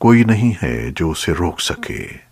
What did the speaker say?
कोई नहीं है जो उसे रोक सके।